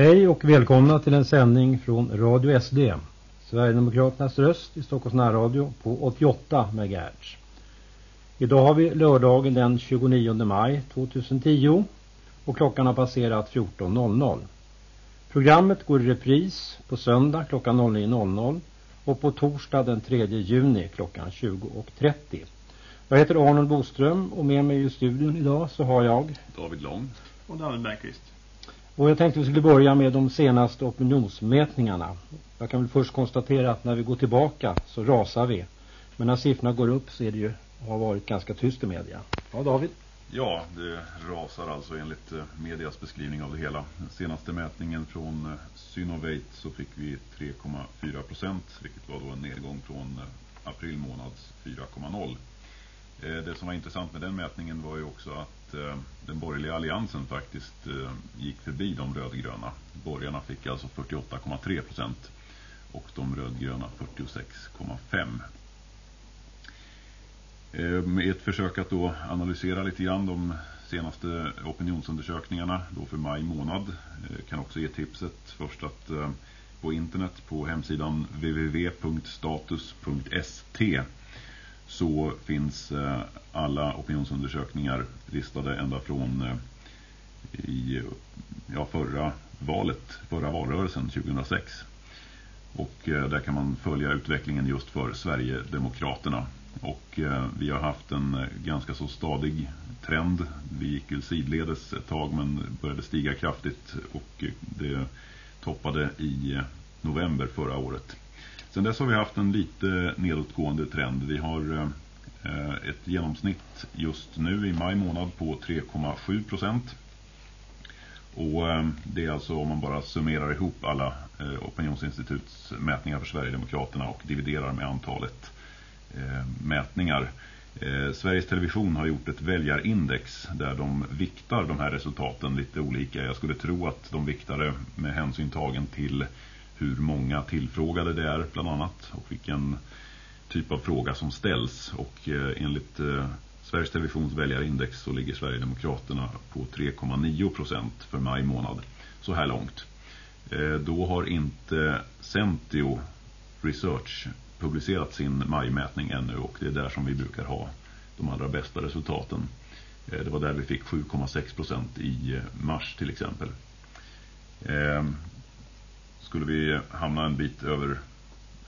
Hej och välkomna till en sändning från Radio SD. Sverigedemokraternas röst i Stockholms närradio på 88 MHz. Idag har vi lördagen den 29 maj 2010 och klockan har passerat 14.00. Programmet går i repris på söndag klockan 09.00 och på torsdag den 3 juni klockan 20.30. Jag heter Arnold Boström och med mig i studion idag så har jag David Lång och David Bergqvist. Och jag tänkte vi skulle börja med de senaste opinionsmätningarna. Jag kan väl först konstatera att när vi går tillbaka så rasar vi. Men när siffrorna går upp så är det ju, har varit ganska tyst i media. Ja David? Ja, det rasar alltså enligt eh, medias beskrivning av det hela. Den senaste mätningen från eh, Synovate så fick vi 3,4 procent, vilket var då en nedgång från eh, april månads 4,0. Eh, det som var intressant med den mätningen var ju också att eh, den borgerliga alliansen faktiskt eh, gick förbi de rödgröna. Borgarna fick alltså 48,3 procent och de rödgröna 46,5 med ett försök att då analysera lite grann de senaste opinionsundersökningarna då för maj månad. Kan också ge tipset först att på internet på hemsidan www.status.st så finns eh, alla opinionsundersökningar listade ända från eh, i ja, förra valet, förra valrörelsen 2006. Och eh, där kan man följa utvecklingen just för Sverigedemokraterna. Och vi har haft en ganska så stadig trend. Vi gick ju sidledes ett tag men började stiga kraftigt och det toppade i november förra året. Sen dess har vi haft en lite nedåtgående trend. Vi har eh, ett genomsnitt just nu i maj månad på 3,7 procent. Och eh, det är alltså om man bara summerar ihop alla eh, opinionsinstituts mätningar för Sverigedemokraterna och dividerar med antalet Eh, mätningar. Eh, Sveriges Television har gjort ett väljarindex där de viktar de här resultaten lite olika. Jag skulle tro att de viktar det med hänsyn tagen till hur många tillfrågade det är bland annat och vilken typ av fråga som ställs. Och eh, enligt eh, Sveriges Televisions väljarindex så ligger Sverigedemokraterna på 3,9 procent för maj månad så här långt. Eh, då har inte Centio Research publicerat sin majmätning ännu och det är där som vi brukar ha de allra bästa resultaten. Det var där vi fick 7,6 procent i mars till exempel. Skulle vi hamna en bit över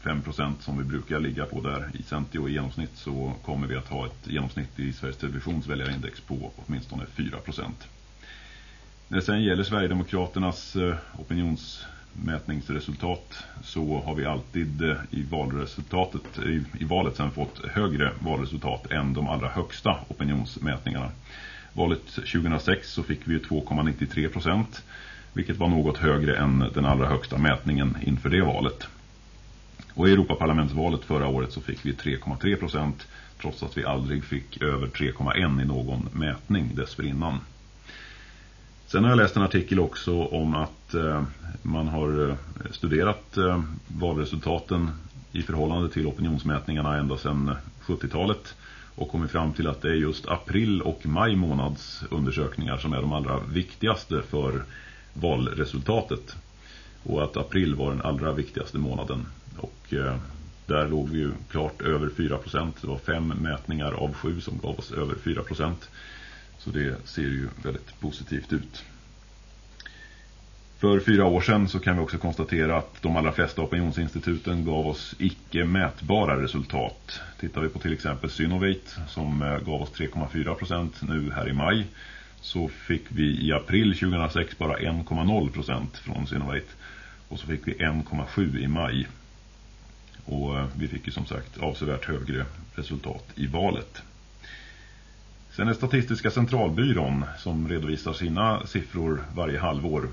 5 procent som vi brukar ligga på där i Centio i genomsnitt så kommer vi att ha ett genomsnitt i Sveriges Televisions väljarindex på åtminstone 4 procent. När det sen gäller Sverigedemokraternas eh, opinionsmätningsresultat så har vi alltid eh, i valresultatet i, i valet sen fått högre valresultat än de allra högsta opinionsmätningarna. Valet 2006 så fick vi 2,93 procent vilket var något högre än den allra högsta mätningen inför det valet. Och i Europaparlamentsvalet förra året så fick vi 3,3 procent trots att vi aldrig fick över 3,1 i någon mätning dessförinnan. Sen har jag läst en artikel också om att eh, man har eh, studerat eh, valresultaten i förhållande till opinionsmätningarna ända sedan 70-talet och kommit fram till att det är just april och maj månads undersökningar som är de allra viktigaste för valresultatet. Och att april var den allra viktigaste månaden. Och eh, där låg vi ju klart över 4%. Det var fem mätningar av sju som gav oss över 4%. Så det ser ju väldigt positivt ut. För fyra år sedan så kan vi också konstatera att de allra flesta opinionsinstituten gav oss icke mätbara resultat. Tittar vi på till exempel Synovate som eh, gav oss 3,4% nu här i maj så fick vi i april 2006 bara 1,0 procent från Sinovate. och så fick vi 1,7 i maj. Och eh, vi fick ju som sagt avsevärt högre resultat i valet. Sen är Statistiska centralbyrån som redovisar sina siffror varje halvår.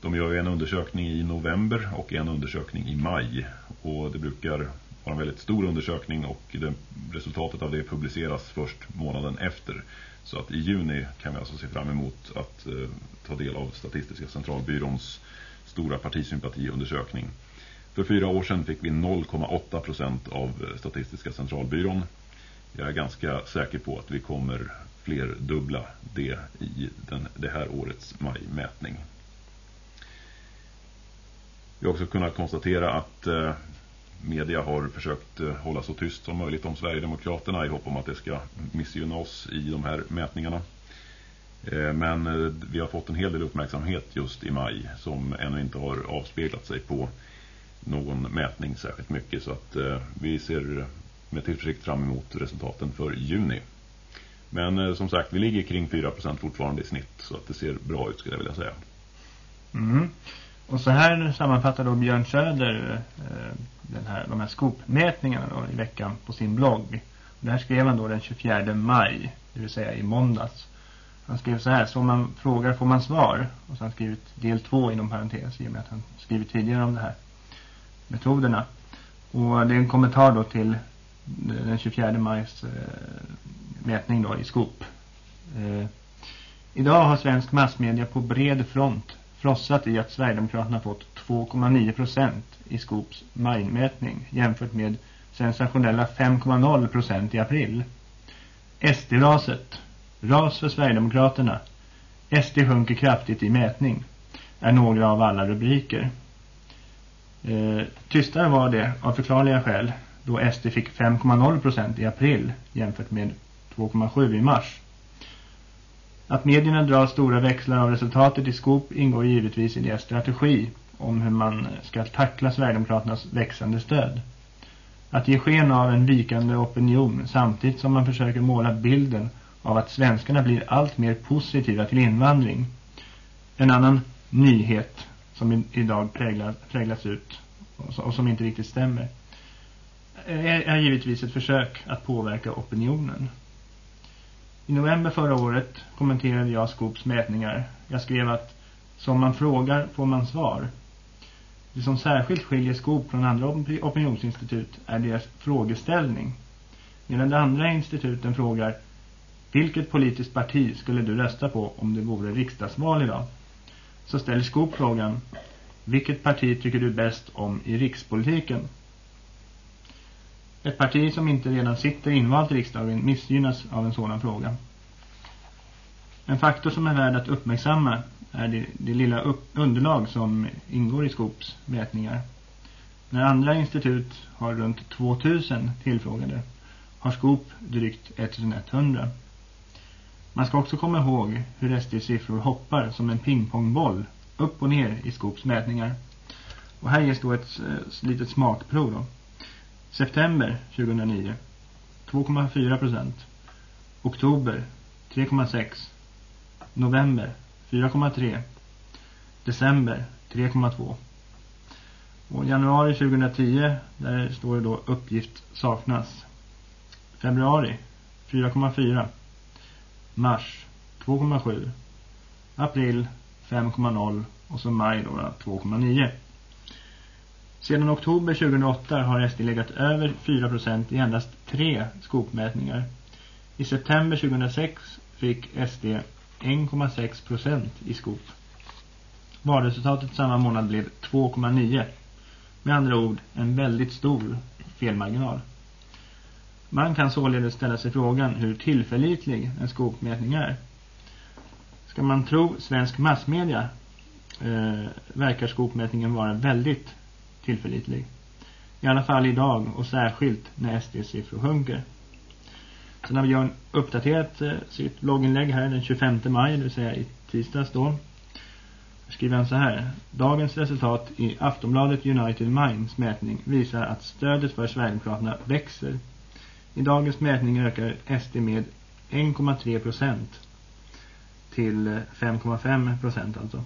De gör en undersökning i november och en undersökning i maj. Och det brukar var en väldigt stor undersökning och det, resultatet av det publiceras först månaden efter. Så att i juni kan vi alltså se fram emot att eh, ta del av Statistiska centralbyråns stora partisympatiundersökning. För fyra år sedan fick vi 0,8 procent av Statistiska centralbyrån jag är ganska säker på att vi kommer flerdubbla det i den, det här årets majmätning. Vi har också kunnat konstatera att eh, media har försökt eh, hålla så tyst som möjligt om Sverigedemokraterna i hopp om att det ska missgynna oss i de här mätningarna. Eh, men eh, vi har fått en hel del uppmärksamhet just i maj som ännu inte har avspeglat sig på någon mätning särskilt mycket så att vi ser med tillförsikt fram emot resultaten för juni. Men som sagt, vi ligger kring 4% fortfarande i snitt så att det ser bra ut skulle jag vilja säga. Mm. Och så här sammanfattar då Björn Söder eh, den här, de här skopmätningarna då i veckan på sin blogg. Det här skrev han då den 24 maj, det vill säga i måndags. Han skrev så här, så man frågar får man svar. Och så har han skrivit del två inom parentes i och med att han skrivit tidigare om det här metoderna. Och det är en kommentar då till eh, den 24 majs eh, mätning då i skop. Eh, idag har svensk massmedia på bred front frossat i att Sverigedemokraterna fått 2,9 procent i Skops majmätning jämfört med sensationella 5,0 procent i april. SD-raset, ras för Sverigedemokraterna, SD sjunker kraftigt i mätning, är några av alla rubriker. Eh, tystare var det av förklarliga skäl då SD fick 5,0 procent i april jämfört med 2,7 i mars. Att medierna drar stora växlar av resultatet i skop ingår givetvis i deras strategi om hur man ska tackla Sverigedemokraternas växande stöd. Att ge sken av en vikande opinion samtidigt som man försöker måla bilden av att svenskarna blir allt mer positiva till invandring. En annan nyhet som idag präglas, präglas ut och som inte riktigt stämmer är, är givetvis ett försök att påverka opinionen. I november förra året kommenterade jag Skops mätningar. Jag skrev att som man frågar får man svar. Det som särskilt skiljer Skop från andra opinionsinstitut är deras frågeställning. Medan de andra instituten frågar vilket politiskt parti skulle du rösta på om det vore riksdagsval idag? Så ställer Skop frågan vilket parti tycker du bäst om i rikspolitiken? Ett parti som inte redan sitter invalt i riksdagen missgynnas av en sådan fråga. En faktor som är värd att uppmärksamma är det, det lilla upp, underlag som ingår i Skops mätningar. När andra institut har runt 2000 tillfrågade har Skop drygt 1100. Man ska också komma ihåg hur SD-siffror hoppar som en pingpongboll upp och ner i Skops mätningar. Och här ges då ett, eh, ett litet smakprov då. September 2009 2,4 procent. Oktober 3,6. November 4,3. December 3,2. Och januari 2010 där står det då uppgift saknas. Februari 4,4. Mars 2,7. April 5,0 och så maj då 2,9. Sedan oktober 2008 har SD legat över 4% i endast tre skopmätningar. I september 2006 fick SD 1,6% i skop. Valresultatet samma månad blev 2,9. Med andra ord en väldigt stor felmarginal. Man kan således ställa sig frågan hur tillförlitlig en skopmätning är. Ska man tro svensk massmedia eh, verkar skopmätningen vara väldigt tillförlitlig. I alla fall idag och särskilt när SD-siffror sjunker. Sen har Björn uppdaterat eh, sitt blogginlägg här den 25 maj, det vill säga i tisdags då. Skriver han så här. Dagens resultat i Aftonbladet United Minds mätning visar att stödet för Sverigedemokraterna växer. I dagens mätning ökar SD med 1,3 procent till eh, 5,5 procent alltså.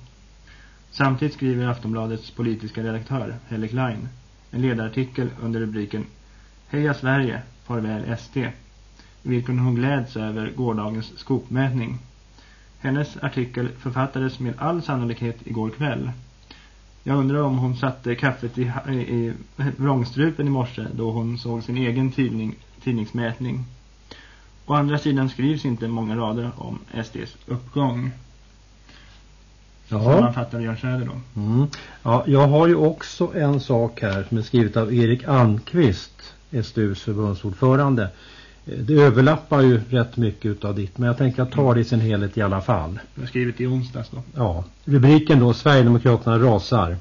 Samtidigt skriver Aftonbladets politiska redaktör, Helle Klein, en ledarartikel under rubriken Heja Sverige, farväl SD, i vilken hon gläds över gårdagens skopmätning. Hennes artikel författades med all sannolikhet igår kväll. Jag undrar om hon satte kaffet i, i, i vrångstrupen i morse då hon såg sin egen tidning, tidningsmätning. Å andra sidan skrivs inte många rader om SDs uppgång. Ja. Sammanfattar Björn Söder då. Mm. Ja, jag har ju också en sak här som är skrivet av Erik Anqvist, SDUs förbundsordförande. Eh, det överlappar ju rätt mycket av ditt, men jag tänker att ta det i sin helhet i alla fall. Du har skrivit i onsdags då. Ja, rubriken då, Sverigedemokraterna rasar.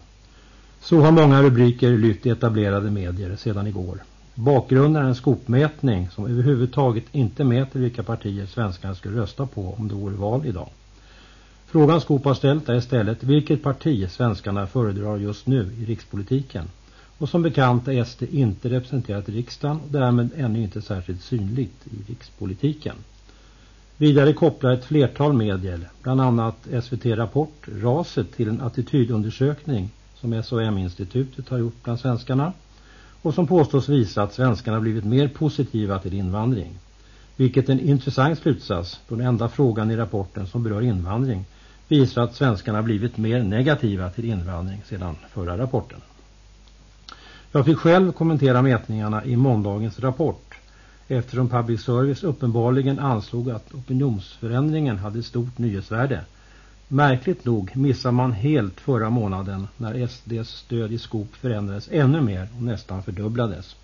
Så har många rubriker lyft etablerade medier sedan igår. Bakgrunden är en skopmätning som överhuvudtaget inte mäter vilka partier svenskarna skulle rösta på om det vore val idag. Frågan Skopa har ställt är istället vilket parti svenskarna föredrar just nu i rikspolitiken. Och som bekant är SD inte representerat i riksdagen och därmed ännu inte särskilt synligt i rikspolitiken. Vidare kopplar ett flertal medier, bland annat SVT Rapport, raset till en attitydundersökning som SOM-institutet har gjort bland svenskarna och som påstås visa att svenskarna blivit mer positiva till invandring. Vilket är en intressant slutsats då den enda frågan i rapporten som berör invandring visar att svenskarna blivit mer negativa till invandring sedan förra rapporten. Jag fick själv kommentera mätningarna i måndagens rapport eftersom public service uppenbarligen ansåg att opinionsförändringen hade stort nyhetsvärde. Märkligt nog missar man helt förra månaden när SDs stöd i skop förändrades ännu mer och nästan fördubblades.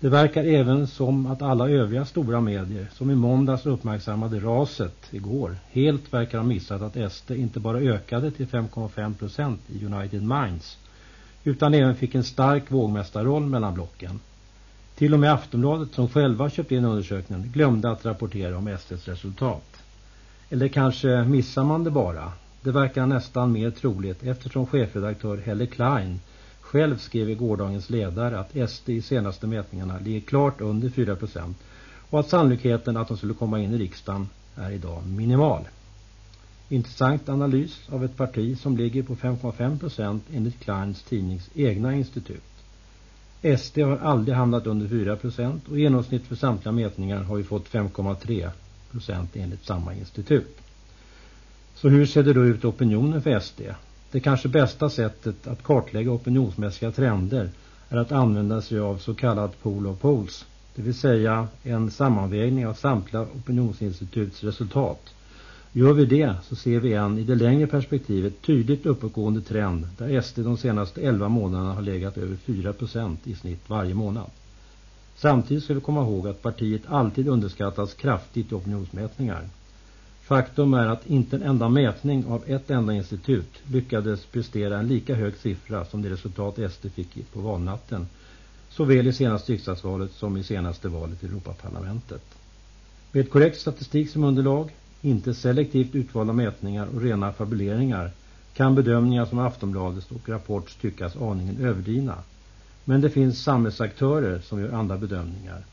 Det verkar även som att alla övriga stora medier som i måndags uppmärksammade raset igår helt verkar ha missat att SD inte bara ökade till 5,5 procent i United Minds utan även fick en stark vågmästarroll mellan blocken. Till och med Aftonbladet som själva köpt in undersökningen glömde att rapportera om SDs resultat. Eller kanske missar man det bara. Det verkar nästan mer troligt eftersom chefredaktör Helle Klein själv skrev i gårdagens ledare att SD i senaste mätningarna ligger klart under 4 procent och att sannolikheten att de skulle komma in i riksdagen är idag minimal. Intressant analys av ett parti som ligger på 5,5 procent enligt Kleins tidnings egna institut. SD har aldrig hamnat under 4 procent och genomsnitt för samtliga mätningar har vi fått 5,3 procent enligt samma institut. Så hur ser det då ut opinionen för SD? Det kanske bästa sättet att kartlägga opinionsmässiga trender är att använda sig av så kallad pool of polls, det vill säga en sammanvägning av samtliga opinionsinstituts resultat. Gör vi det så ser vi en i det längre perspektivet tydligt uppåtgående trend där SD de senaste 11 månaderna har legat över 4% i snitt varje månad. Samtidigt ska vi komma ihåg att partiet alltid underskattas kraftigt i opinionsmätningar. Faktum är att inte en enda mätning av ett enda institut lyckades prestera en lika hög siffra som det resultat SD fick på valnatten. Såväl i senaste riksdagsvalet som i senaste valet i Europaparlamentet. Med korrekt statistik som underlag, inte selektivt utvalda mätningar och rena fabuleringar kan bedömningar som Aftonbladets och Rapports tyckas aningen överdrivna. Men det finns samhällsaktörer som gör andra bedömningar.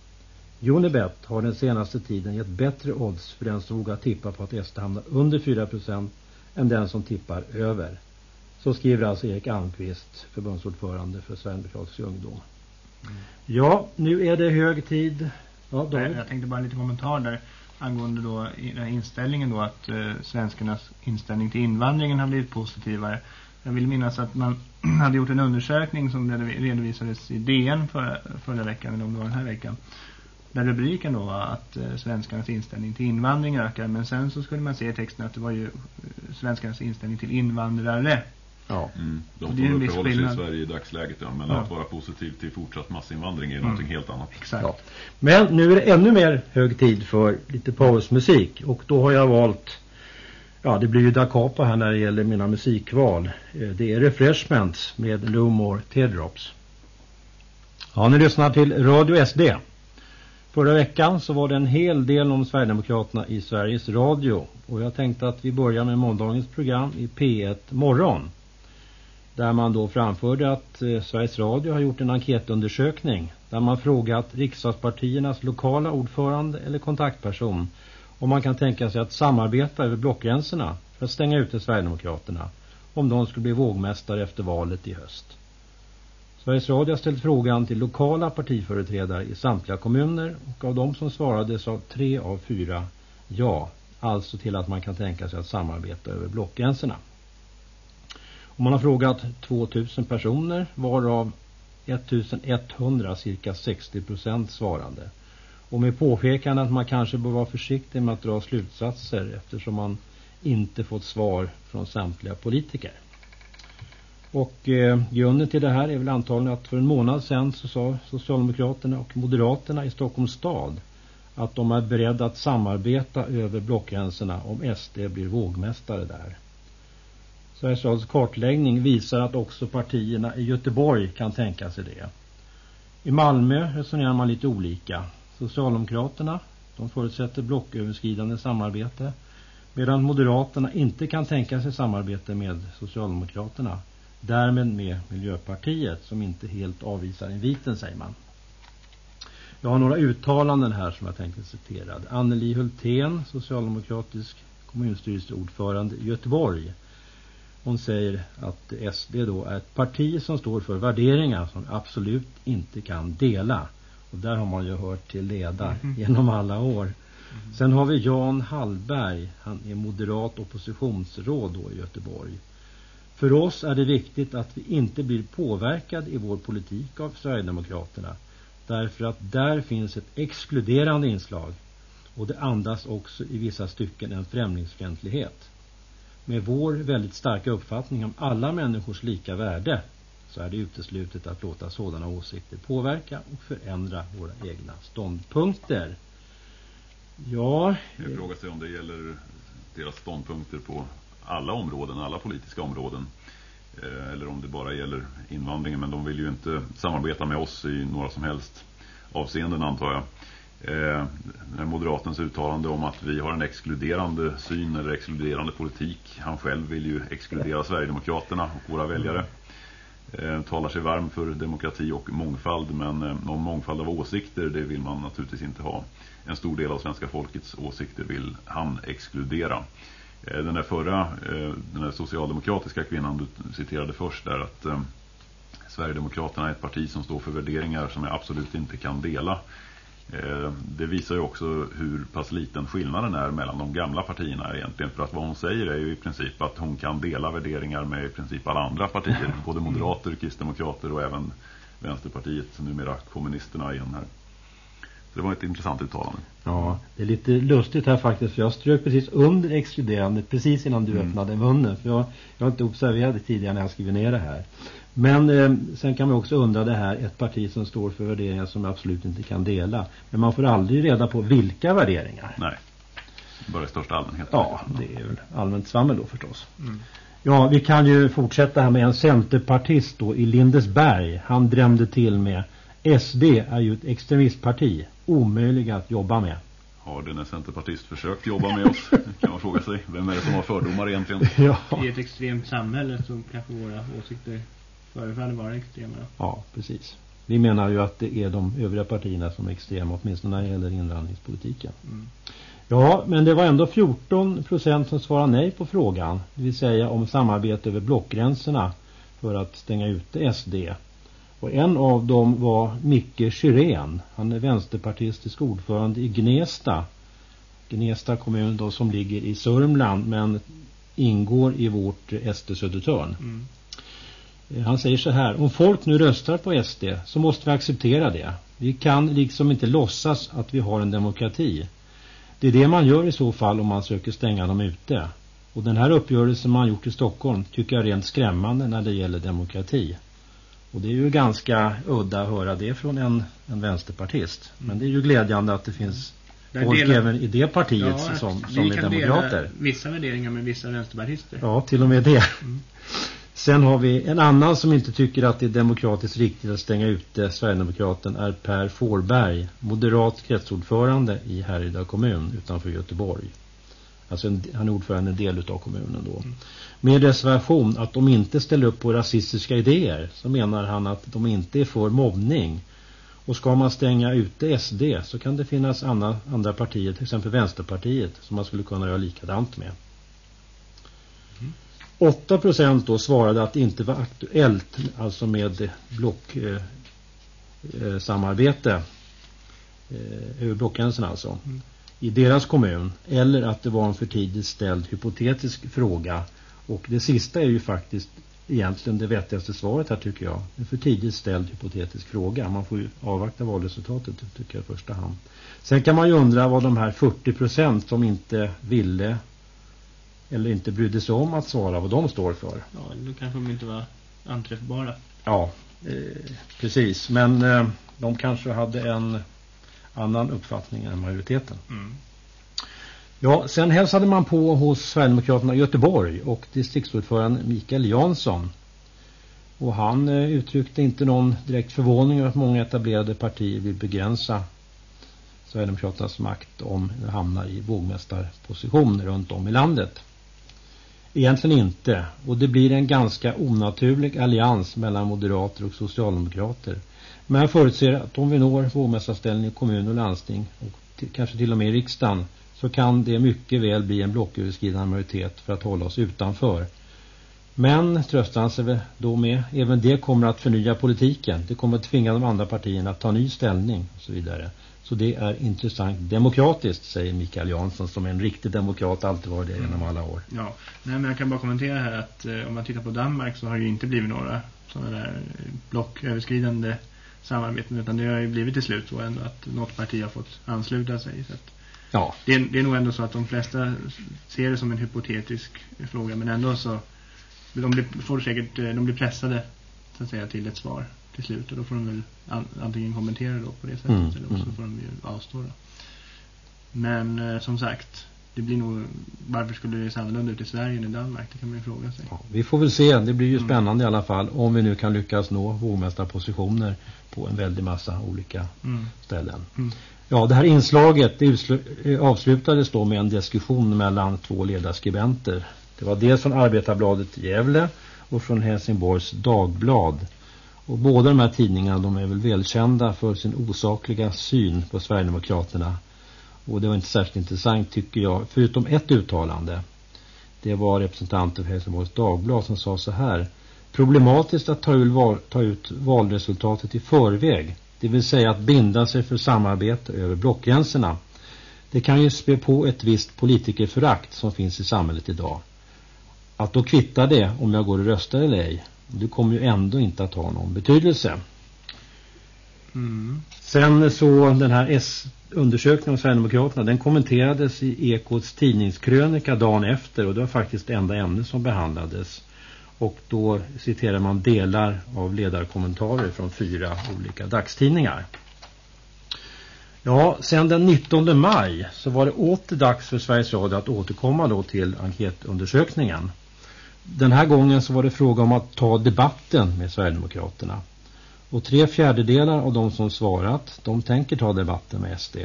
Unibet har den senaste tiden gett bättre odds för den som vågar tippa på att SD hamnar under 4% än den som tippar över. Så skriver alltså Erik Almqvist, förbundsordförande för Sverigedemokratisk ungdom. Mm. Ja, nu är det hög tid. Ja, David. Jag tänkte bara lite kommentar där angående då inställningen då att eh, svenskarnas inställning till invandringen har blivit positivare. Jag vill minnas att man hade gjort en undersökning som redovisades i DN för, förra veckan eller om det var den här veckan. Där rubriken då att eh, svenskarnas inställning till invandring ökar. Men sen så skulle man se i texten att det var ju eh, svenskarnas inställning till invandrare. Ja. Mm. De som uppehåller sig i Sverige i dagsläget. Ja. Men ja. att vara positiv till fortsatt massinvandring är mm. någonting helt annat. Exakt. Ja. Men nu är det ännu mer hög tid för lite pausmusik. Och då har jag valt Ja, det blir ju da capo här när det gäller mina musikval. Eh, det är Refreshments med Lumore Teardrops. Ja, ni lyssnar till Radio SD. Förra veckan så var det en hel del om Sverigedemokraterna i Sveriges Radio. Och jag tänkte att vi börjar med måndagens program i P1 Morgon. Där man då framförde att eh, Sveriges Radio har gjort en enkätundersökning. Där man frågat riksdagspartiernas lokala ordförande eller kontaktperson om man kan tänka sig att samarbeta över blockgränserna för att stänga ute Sverigedemokraterna om de skulle bli vågmästare efter valet i höst. Sveriges Radio har ställt frågan till lokala partiföreträdare i samtliga kommuner och av de som svarade sa tre av fyra ja, alltså till att man kan tänka sig att samarbeta över blockgränserna. Och man har frågat 2000 personer varav 1100 cirka 60 procent svarande. Och med påpekande att man kanske bör vara försiktig med att dra slutsatser eftersom man inte fått svar från samtliga politiker. Och eh, grunden till det här är väl antagligen att för en månad sedan så sa Socialdemokraterna och Moderaterna i Stockholms stad att de är beredda att samarbeta över blockgränserna om SD blir vågmästare där. Sveriges Radios kartläggning visar att också partierna i Göteborg kan tänka sig det. I Malmö resonerar man lite olika. Socialdemokraterna, de förutsätter blocköverskridande samarbete medan Moderaterna inte kan tänka sig samarbete med Socialdemokraterna. Därmed med Miljöpartiet som inte helt avvisar inviten säger man. Jag har några uttalanden här som jag tänkte citera. Anneli Hultén, socialdemokratisk kommunstyrelseordförande i Göteborg. Hon säger att SD då är ett parti som står för värderingar som absolut inte kan dela. Och där har man ju hört till leda mm. genom alla år. Mm. Sen har vi Jan Hallberg. Han är moderat oppositionsråd då i Göteborg. För oss är det viktigt att vi inte blir påverkad i vår politik av Sverigedemokraterna. Därför att där finns ett exkluderande inslag. Och det andas också i vissa stycken en främlingsfientlighet. Med vår väldigt starka uppfattning om alla människors lika värde så är det uteslutet att låta sådana åsikter påverka och förändra våra egna ståndpunkter. Ja. Jag frågar sig om det gäller deras ståndpunkter på alla områden, alla politiska områden. Eh, eller om det bara gäller invandringen. Men de vill ju inte samarbeta med oss i några som helst avseenden antar jag. Eh, Moderatens uttalande om att vi har en exkluderande syn eller exkluderande politik. Han själv vill ju exkludera Sverigedemokraterna och våra väljare. Eh, talar sig varm för demokrati och mångfald men eh, någon mångfald av åsikter det vill man naturligtvis inte ha. En stor del av svenska folkets åsikter vill han exkludera. Eh, den där förra, eh, den där socialdemokratiska kvinnan du citerade först där att eh, Sverigedemokraterna är ett parti som står för värderingar som jag absolut inte kan dela. Det visar ju också hur pass liten skillnaden är mellan de gamla partierna egentligen. För att vad hon säger är ju i princip att hon kan dela värderingar med i princip alla andra partier. Både moderater, kristdemokrater och även Vänsterpartiet, numera kommunisterna igen här. Det var ett intressant uttalande. Ja, det är lite lustigt här faktiskt. För jag strök precis under exkluderande precis innan du mm. öppnade munnen. För jag, jag har inte observerat det tidigare när jag skriver ner det här. Men eh, sen kan man också undra det här. Ett parti som står för värderingar som absolut inte kan dela. Men man får aldrig reda på vilka värderingar. Nej, bara i största allmänhet. Ja, det är väl allmänt svammel då förstås. Mm. Ja, vi kan ju fortsätta här med en centerpartist då i Lindesberg. Han drämde till med SD är ju ett extremistparti omöjliga att jobba med. Har den centerpartist försökt jobba med oss? kan man fråga sig. Vem är det som har fördomar egentligen? Ja. I ett extremt samhälle så kanske våra åsikter förefaller vara extrema. Ja, precis. Vi menar ju att det är de övriga partierna som är extrema, åtminstone när det gäller invandringspolitiken. Mm. Ja, men det var ändå 14 procent som svarade nej på frågan. Det vill säga om samarbete över blockgränserna för att stänga ute SD. Och en av dem var Micke Kyrén. Han är vänsterpartistisk ordförande i Gnesta. Gnesta kommun då som ligger i Sörmland men ingår i vårt SD Södertörn. Mm. Eh, han säger så här, om folk nu röstar på SD så måste vi acceptera det. Vi kan liksom inte låtsas att vi har en demokrati. Det är det man gör i så fall om man söker stänga dem ute. Och den här uppgörelsen man gjort i Stockholm tycker jag är rent skrämmande när det gäller demokrati. Och det är ju ganska udda att höra det från en, en vänsterpartist. Men det är ju glädjande att det finns folk delar, även i det partiet ja, som, som är demokrater. vissa värderingar med vissa vänsterpartister. Ja, till och med det. Mm. Sen har vi en annan som inte tycker att det är demokratiskt riktigt att stänga ute Sverigedemokraten är Per Fårberg, moderat kretsordförande i Härryda kommun utanför Göteborg. Alltså en, han är ordförande en del av kommunen då. Mm. Med reservation att de inte ställer upp på rasistiska idéer så menar han att de inte är för mobbning. Och ska man stänga ute SD så kan det finnas andra, andra partier, till exempel Vänsterpartiet, som man skulle kunna göra likadant med. Mm. 8 procent då svarade att det inte var aktuellt, alltså med blocksamarbete, eh, eh, eh över blockgränsen alltså. Mm i deras kommun eller att det var en för tidigt ställd hypotetisk fråga. Och det sista är ju faktiskt egentligen det vettigaste svaret här tycker jag. En för tidigt ställd hypotetisk fråga. Man får ju avvakta valresultatet tycker jag i första hand. Sen kan man ju undra vad de här 40 procent som inte ville eller inte brydde sig om att svara vad de står för. Ja, då kanske de inte var anträffbara. Ja, eh, precis. Men eh, de kanske hade en annan uppfattning än majoriteten. Mm. Ja, sen hälsade man på hos Sverigedemokraterna i Göteborg och distriktsordförande Mikael Jansson. Och han eh, uttryckte inte någon direkt förvåning över att många etablerade partier vill begränsa Sverigedemokraternas makt om de hamnar i vågmästarposition runt om i landet. Egentligen inte. Och det blir en ganska onaturlig allians mellan moderater och socialdemokrater. Men jag förutser att om vi når vågmästarställning i kommun och landsting och kanske till och med i riksdagen så kan det mycket väl bli en blocköverskridande majoritet för att hålla oss utanför. Men tröstar han sig då med, även det kommer att förnya politiken. Det kommer att tvinga de andra partierna att ta ny ställning och så vidare. Så det är intressant demokratiskt, säger Mikael Jansson, som är en riktig demokrat alltid varit det genom alla år. Ja, nej, men jag kan bara kommentera här att eh, om man tittar på Danmark så har det ju inte blivit några sådana där eh, blocköverskridande samarbeten utan det har ju blivit till slut så ändå att något parti har fått ansluta sig. Så ja. det, är, det är nog ändå så att de flesta ser det som en hypotetisk fråga men ändå så de blir, får säkert, eh, de blir pressade så att säga till ett svar till slut och då får de väl an, antingen kommentera då på det sättet mm, eller också mm. får de ju avstå då. Men eh, som sagt det blir nog, varför skulle det se annorlunda ut i Sverige än i Danmark? Det kan man ju fråga sig. Ja, vi får väl se, det blir ju mm. spännande i alla fall om vi nu kan lyckas nå vågmästarpositioner på en väldig massa olika mm. ställen. Mm. Ja, det här inslaget det avslutades då med en diskussion mellan två ledarskribenter. Det var dels från Arbetarbladet Gävle och från Helsingborgs Dagblad. Och båda de här tidningarna de är väl välkända för sin osakliga syn på Sverigedemokraterna. Och det var inte särskilt intressant tycker jag, förutom ett uttalande. Det var representanter för Helsingborgs Dagblad som sa så här. Problematiskt att ta ut, ta ut valresultatet i förväg. Det vill säga att binda sig för samarbete över blockgränserna. Det kan ju spä på ett visst politikerförakt som finns i samhället idag. Att då kvittar det om jag går och röstar eller ej. Det kommer ju ändå inte att ha någon betydelse. Mm. Sen så den här S undersökningen om Sverigedemokraterna den kommenterades i Ekots tidningskrönika dagen efter och det var faktiskt det enda ämne som behandlades. Och då citerar man delar av ledarkommentarer från fyra olika dagstidningar. Ja, sen den 19 maj så var det åter dags för Sveriges Radio att återkomma då till enkätundersökningen. Den här gången så var det fråga om att ta debatten med Sverigedemokraterna. Och tre fjärdedelar av de som svarat, de tänker ta debatten med SD.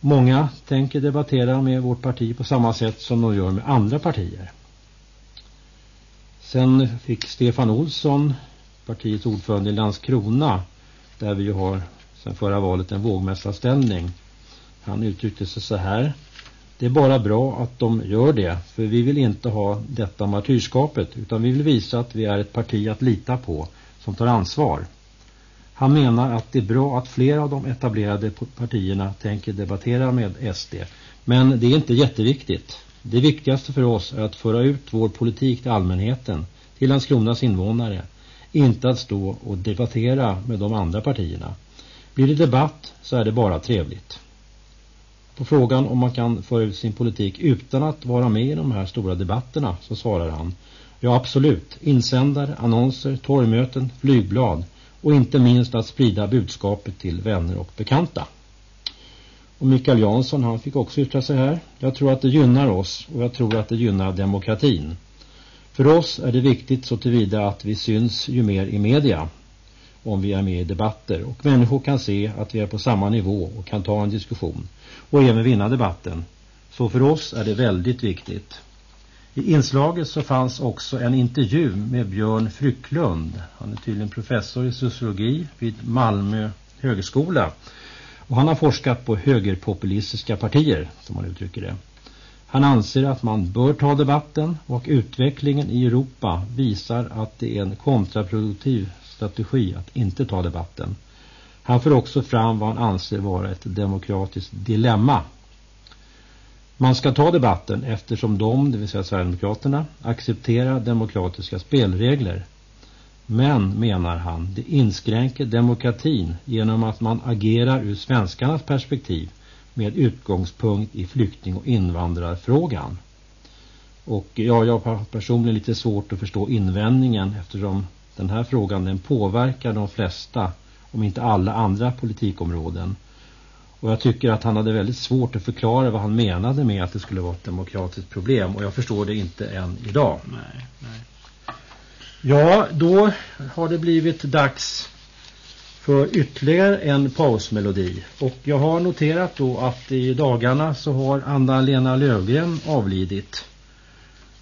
Många tänker debattera med vårt parti på samma sätt som de gör med andra partier. Sen fick Stefan Olsson, partiets ordförande i Landskrona, där vi ju har sedan förra valet en vågmästarställning. Han uttryckte sig så här. Det är bara bra att de gör det, för vi vill inte ha detta martyrskapet, utan vi vill visa att vi är ett parti att lita på, som tar ansvar. Han menar att det är bra att flera av de etablerade partierna tänker debattera med SD. Men det är inte jätteviktigt. Det viktigaste för oss är att föra ut vår politik till allmänheten, till Landskronas invånare. Inte att stå och debattera med de andra partierna. Blir det debatt så är det bara trevligt. På frågan om man kan föra ut sin politik utan att vara med i de här stora debatterna så svarar han Ja absolut, insändare, annonser, torgmöten, flygblad och inte minst att sprida budskapet till vänner och bekanta. Och Mikael Jansson han fick också yttra sig här. Jag tror att det gynnar oss och jag tror att det gynnar demokratin. För oss är det viktigt så tillvida att vi syns ju mer i media om vi är med i debatter och människor kan se att vi är på samma nivå och kan ta en diskussion och även vinna debatten. Så för oss är det väldigt viktigt. I inslaget så fanns också en intervju med Björn Frycklund. Han är tydligen professor i sociologi vid Malmö högskola. Och han har forskat på högerpopulistiska partier, som man uttrycker det. Han anser att man bör ta debatten och utvecklingen i Europa visar att det är en kontraproduktiv strategi att inte ta debatten. Han för också fram vad han anser vara ett demokratiskt dilemma man ska ta debatten eftersom de, det vill säga Sverigedemokraterna, accepterar demokratiska spelregler. Men, menar han, det inskränker demokratin genom att man agerar ur svenskarnas perspektiv med utgångspunkt i flykting- och invandrarfrågan. Och ja, jag har personligen lite svårt att förstå invändningen eftersom den här frågan den påverkar de flesta, om inte alla andra politikområden. Och jag tycker att han hade väldigt svårt att förklara vad han menade med att det skulle vara ett demokratiskt problem. Och jag förstår det inte än idag. Nej, nej. Ja, då har det blivit dags för ytterligare en pausmelodi. Och jag har noterat då att i dagarna så har Anna-Lena Lövgren avlidit.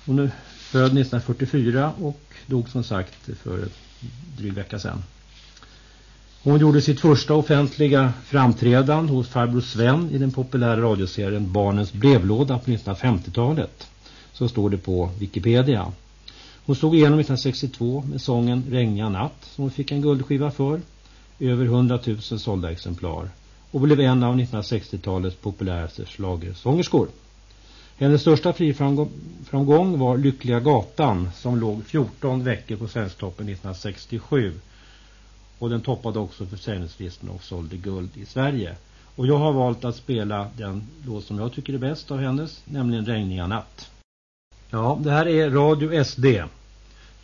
Hon är född 1944 och dog som sagt för dryg vecka sedan. Hon gjorde sitt första offentliga framträdande hos farbror Sven i den populära radioserien Barnens brevlåda på 1950-talet. Så står det på Wikipedia. Hon slog igenom 1962 med sången Regniga natt som hon fick en guldskiva för. Över 100 000 sålda exemplar. Och blev en av 1960-talets populäraste slagersångerskor. Hennes största friframgång var Lyckliga gatan som låg 14 veckor på Svensktoppen 1967. Och den toppade också försäljningslistorna och sålde guld i Sverige. Och jag har valt att spela den låt som jag tycker är bäst av hennes, nämligen Regniga natt. Ja, det här är Radio SD.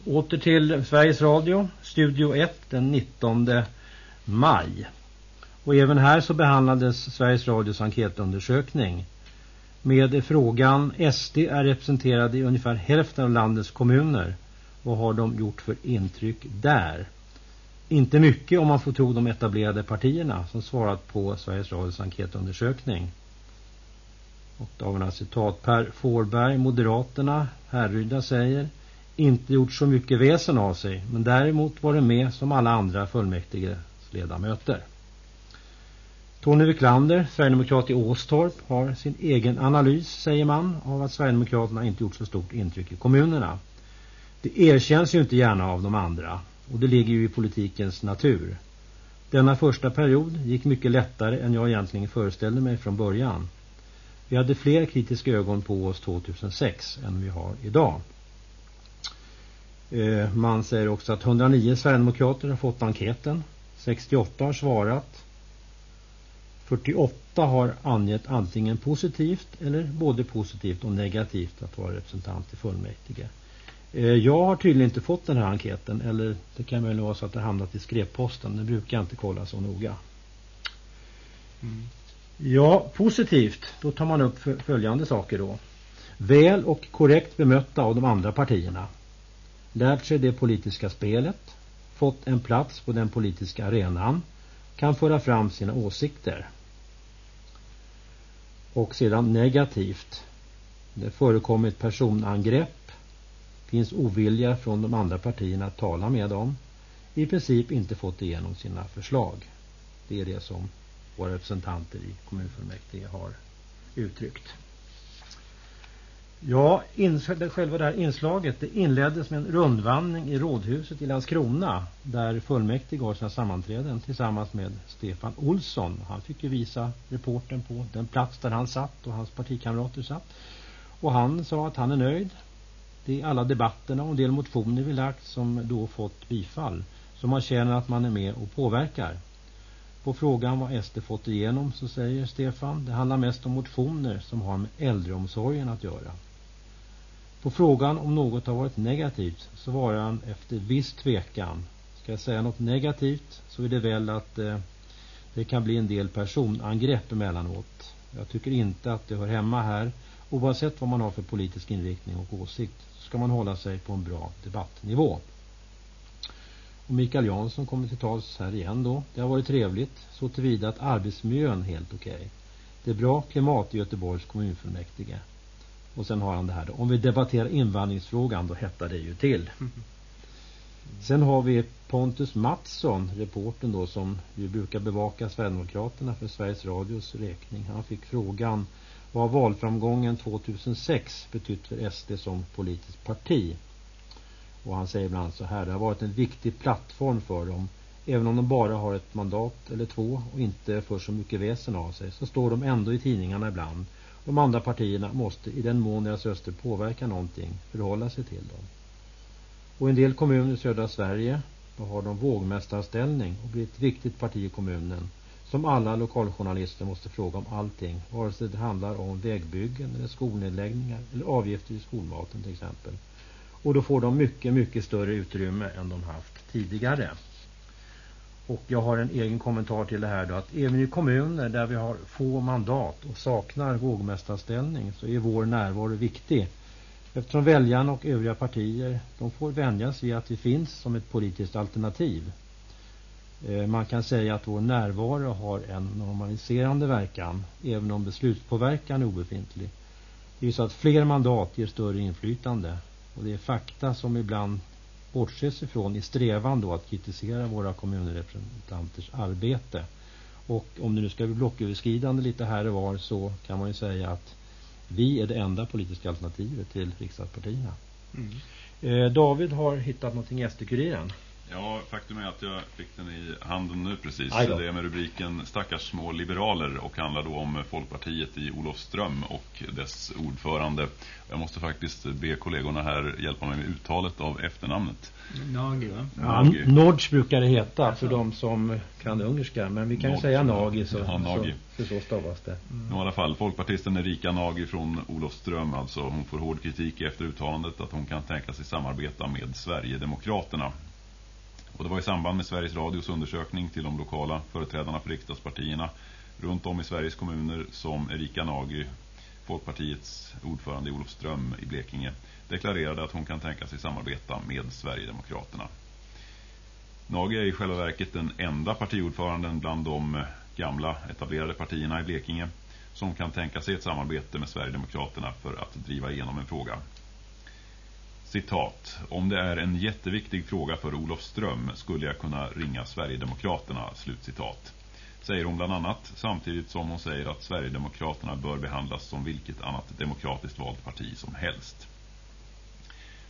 Åter till Sveriges Radio, Studio 1 den 19 maj. Och även här så behandlades Sveriges Radios enkätundersökning med frågan SD är representerade i ungefär hälften av landets kommuner. Vad har de gjort för intryck där? Inte mycket om man får tro de etablerade partierna som svarat på Sveriges Radios enkätundersökning. Och då har citat. Per Fårberg, Moderaterna, Härryda säger inte gjort så mycket väsen av sig men däremot var det med som alla andra fullmäktige ledamöter. Tony Wiklander, Sverigedemokrat i Åstorp, har sin egen analys, säger man, av att Sverigedemokraterna inte gjort så stort intryck i kommunerna. Det erkänns ju inte gärna av de andra och det ligger ju i politikens natur. Denna första period gick mycket lättare än jag egentligen föreställde mig från början. Vi hade fler kritiska ögon på oss 2006 än vi har idag. Eh, man säger också att 109 Sverigedemokrater har fått enkäten. 68 har svarat. 48 har angett antingen positivt eller både positivt och negativt att vara representant i fullmäktige. Eh, jag har tydligen inte fått den här enkäten eller det kan väl vara så att det hamnat i skreposten. Det brukar jag inte kolla så noga. Mm. Ja, positivt. Då tar man upp följande saker då. Väl och korrekt bemötta av de andra partierna. Lärt sig det politiska spelet. Fått en plats på den politiska arenan. Kan föra fram sina åsikter. Och sedan negativt. Det förekommit personangrepp. Finns ovilja från de andra partierna att tala med dem. I princip inte fått igenom sina förslag. Det är det som våra representanter i kommunfullmäktige har uttryckt. Ja, själva det här inslaget det inleddes med en rundvandring i rådhuset i Landskrona där fullmäktige har sina sammanträden tillsammans med Stefan Olsson. Han fick ju visa reporten på den plats där han satt och hans partikamrater satt. Och han sa att han är nöjd. Det är alla debatterna och en del motioner vi lagt som då fått bifall. Så man känner att man är med och påverkar. På frågan vad SD fått igenom så säger Stefan det handlar mest om motioner som har med äldreomsorgen att göra. På frågan om något har varit negativt så svarar han efter viss tvekan. Ska jag säga något negativt så är det väl att eh, det kan bli en del personangrepp emellanåt. Jag tycker inte att det hör hemma här. Oavsett vad man har för politisk inriktning och åsikt så ska man hålla sig på en bra debattnivå. Och Mikael Jansson kommer till tals här igen då. Det har varit trevligt så tillvida att arbetsmiljön är helt okej. Okay. Det är bra klimat i Göteborgs kommunfullmäktige. Och sen har han det här då. Om vi debatterar invandringsfrågan då hettar det ju till. Mm. Sen har vi Pontus Mattsson, reporten då som ju brukar bevaka Sverigedemokraterna för Sveriges Radios räkning. Han fick frågan vad valframgången 2006 betytt för SD som politiskt parti. Och han säger ibland så här, det har varit en viktig plattform för dem. Även om de bara har ett mandat eller två och inte får så mycket väsen av sig så står de ändå i tidningarna ibland de andra partierna måste i den mån deras röster påverkar någonting förhålla sig till dem. Och en del kommuner i södra Sverige då har de vågmästarställning och blir ett viktigt parti i kommunen som alla lokaljournalister måste fråga om allting vare sig det handlar om vägbyggen eller skolnedläggningar eller avgifter i skolmaten till exempel. Och då får de mycket, mycket större utrymme än de haft tidigare. Och jag har en egen kommentar till det här då att även i kommuner där vi har få mandat och saknar vågmästarställning så är vår närvaro viktig. Eftersom väljarna och övriga partier de får vänja sig att vi finns som ett politiskt alternativ. Eh, man kan säga att vår närvaro har en normaliserande verkan även om beslutspåverkan är obefintlig. Det är så att fler mandat ger större inflytande och det är fakta som ibland bortses ifrån i strävan då att kritisera våra kommunrepresentanters arbete. Och om det nu ska bli blocköverskridande lite här och var så kan man ju säga att vi är det enda politiska alternativet till riksdagspartierna. Mm. Eh, David har hittat någonting i SD-kuriren. Ja, faktum är att jag fick den i handen nu precis. Det är med rubriken Stackars små liberaler och handlar då om Folkpartiet i Olofström och dess ordförande. Jag måste faktiskt be kollegorna här hjälpa mig med uttalet av efternamnet. Nagi va? Ja, Nodge brukar det heta för de som kan ungerska. Men vi kan Nodge, ju säga Nagi så, ja, Nagi. så, så, så stavas det. Mm. I alla fall, folkpartisten Erika Nagi från Olofström alltså. Hon får hård kritik efter uttalandet att hon kan tänka sig samarbeta med Sverigedemokraterna. Och det var i samband med Sveriges Radios undersökning till de lokala företrädarna för riksdagspartierna runt om i Sveriges kommuner som Erika Nagy, Folkpartiets ordförande i Olofström i Blekinge, deklarerade att hon kan tänka sig samarbeta med Sverigedemokraterna. Nagy är i själva verket den enda partiordföranden bland de gamla etablerade partierna i Blekinge som kan tänka sig ett samarbete med Sverigedemokraterna för att driva igenom en fråga. Citat. Om det är en jätteviktig fråga för Olof Ström skulle jag kunna ringa Sverigedemokraterna. Slutcitat. Säger hon bland annat samtidigt som hon säger att Sverigedemokraterna bör behandlas som vilket annat demokratiskt valt parti som helst.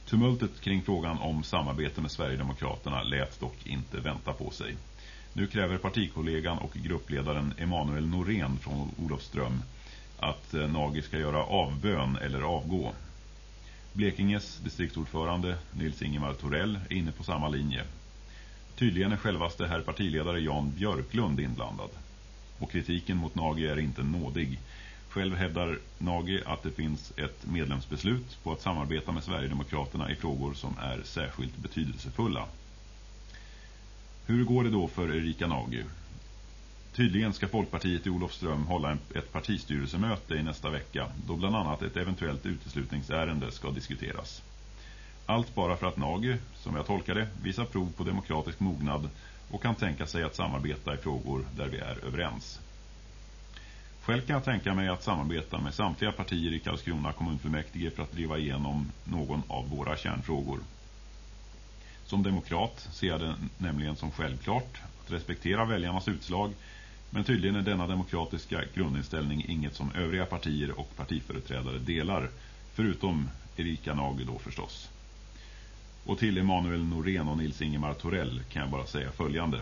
Tumultet kring frågan om samarbete med Sverigedemokraterna lät dock inte vänta på sig. Nu kräver partikollegan och gruppledaren Emanuel Norén från Olofström att eh, Nagi ska göra avbön eller avgå. Blekinges distriktsordförande Nils Ingemar Torell är inne på samma linje. Tydligen är självaste herr partiledare Jan Björklund inblandad. Och kritiken mot Nagi är inte nådig. Själv hävdar Nagi att det finns ett medlemsbeslut på att samarbeta med Sverigedemokraterna i frågor som är särskilt betydelsefulla. Hur går det då för Erika Nagi? Tydligen ska Folkpartiet i Olofström hålla ett partistyrelsemöte i nästa vecka då bland annat ett eventuellt uteslutningsärende ska diskuteras. Allt bara för att Nagi, som jag tolkar det, visar prov på demokratisk mognad och kan tänka sig att samarbeta i frågor där vi är överens. Själv kan jag tänka mig att samarbeta med samtliga partier i Karlskrona kommunfullmäktige för att driva igenom någon av våra kärnfrågor. Som demokrat ser jag det nämligen som självklart att respektera väljarnas utslag men tydligen är denna demokratiska grundinställning inget som övriga partier och partiföreträdare delar, förutom Erika Nagi då förstås. Och till Emanuel Norén och Nils Ingemar Torell kan jag bara säga följande.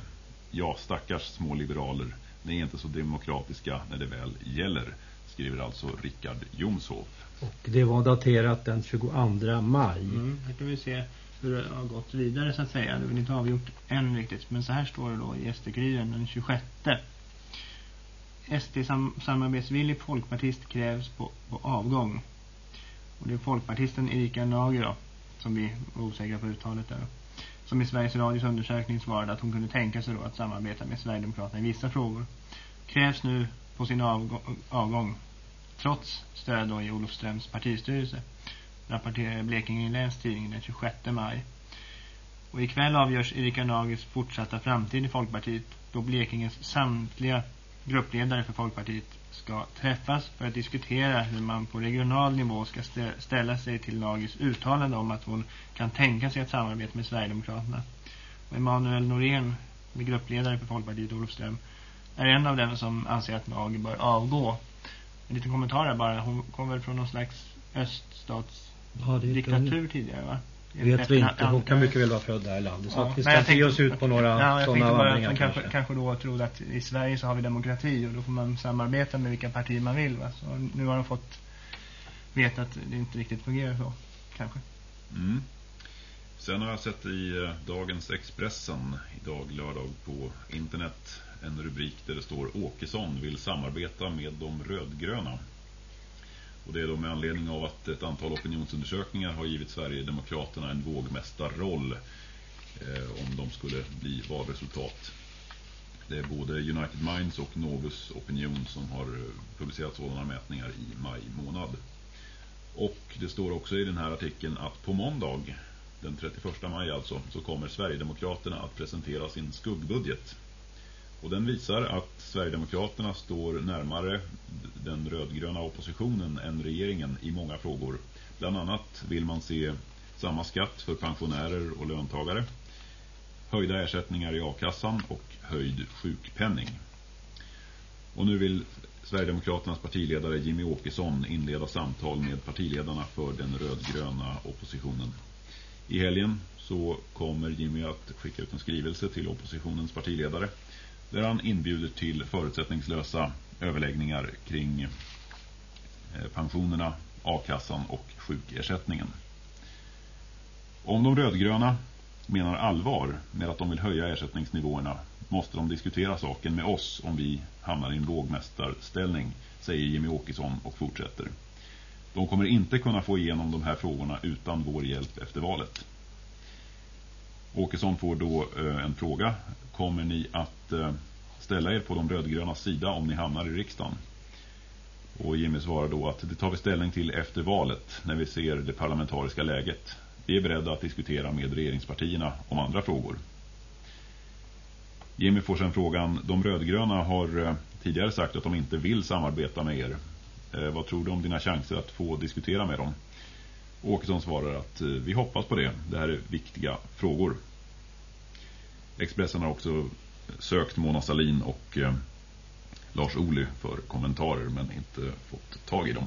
Ja, stackars små liberaler, ni är inte så demokratiska när det väl gäller, skriver alltså Rickard Jomshoff. Och det var daterat den 22 maj. Mm, här kan vi se hur det har gått vidare så att säga. Det är väl inte avgjort än riktigt. Men så här står det då i SD-kuriren den 26. SD-samarbetsvillig folkpartist krävs på, på, avgång. Och det är folkpartisten Erika Nager då, som vi var osäkra på uttalet där. Som i Sveriges Radios undersökning svarade att hon kunde tänka sig då att samarbeta med Sverigedemokraterna i vissa frågor. Krävs nu på sin avgång, avgång trots stöd då i Olofströms partistyrelse. Rapporterar Blekinge Läns tidning den 26 maj. Och ikväll avgörs Erika Nagers fortsatta framtid i Folkpartiet då Blekinges samtliga gruppledare för Folkpartiet ska träffas för att diskutera hur man på regional nivå ska ställa sig till Nagis uttalande om att hon kan tänka sig ett samarbete med Sverigedemokraterna. Och Emanuel Norén, med gruppledare för Folkpartiet Olofström, är en av dem som anser att Nagi bör avgå. En liten kommentar bara. Hon kommer från någon slags öststatsdiktatur ja, tidigare va? Vet vi inte. Hon kan mycket väl vara född där i landet. Så ja, att vi ska inte ge oss ut på några ja, sådana vandringar. Kanske, kanske då trodde att i Sverige så har vi demokrati och då får man samarbeta med vilka partier man vill. Va? Så nu har de fått veta att det inte riktigt fungerar så. Kanske. Mm. Sen har jag sett i eh, dagens Expressen idag lördag på internet en rubrik där det står Åkesson vill samarbeta med de rödgröna. Och det är då med anledning av att ett antal opinionsundersökningar har givit Sverigedemokraterna en vågmästarroll eh, om de skulle bli valresultat. Det är både United Minds och Novus Opinion som har eh, publicerat sådana mätningar i maj månad. Och det står också i den här artikeln att på måndag, den 31 maj alltså, så kommer Sverigedemokraterna att presentera sin skuggbudget. Och den visar att Sverigedemokraterna står närmare den rödgröna oppositionen än regeringen i många frågor. Bland annat vill man se samma skatt för pensionärer och löntagare, höjda ersättningar i a-kassan och höjd sjukpenning. Och nu vill Sverigedemokraternas partiledare Jimmy Åkesson inleda samtal med partiledarna för den rödgröna oppositionen. I helgen så kommer Jimmy att skicka ut en skrivelse till oppositionens partiledare där han inbjuder till förutsättningslösa överläggningar kring eh, pensionerna, a-kassan och sjukersättningen. Om de rödgröna menar allvar med att de vill höja ersättningsnivåerna måste de diskutera saken med oss om vi hamnar i en lågmästarställning, säger Jimmy Åkesson och fortsätter. De kommer inte kunna få igenom de här frågorna utan vår hjälp efter valet. Åkesson får då eh, en fråga. Kommer ni att eh, ställa er på de rödgrönas sida om ni hamnar i riksdagen? Och Jimmy svarar då att det tar vi ställning till efter valet när vi ser det parlamentariska läget. Vi är beredda att diskutera med regeringspartierna om andra frågor. Jimmy får sen frågan, de rödgröna har eh, tidigare sagt att de inte vill samarbeta med er. Vad tror du om dina chanser att få diskutera med dem? Åkesson svarar att vi hoppas på det. Det här är viktiga frågor. Expressen har också sökt Mona Salin och eh, Lars Ohly för kommentarer men inte fått tag i dem.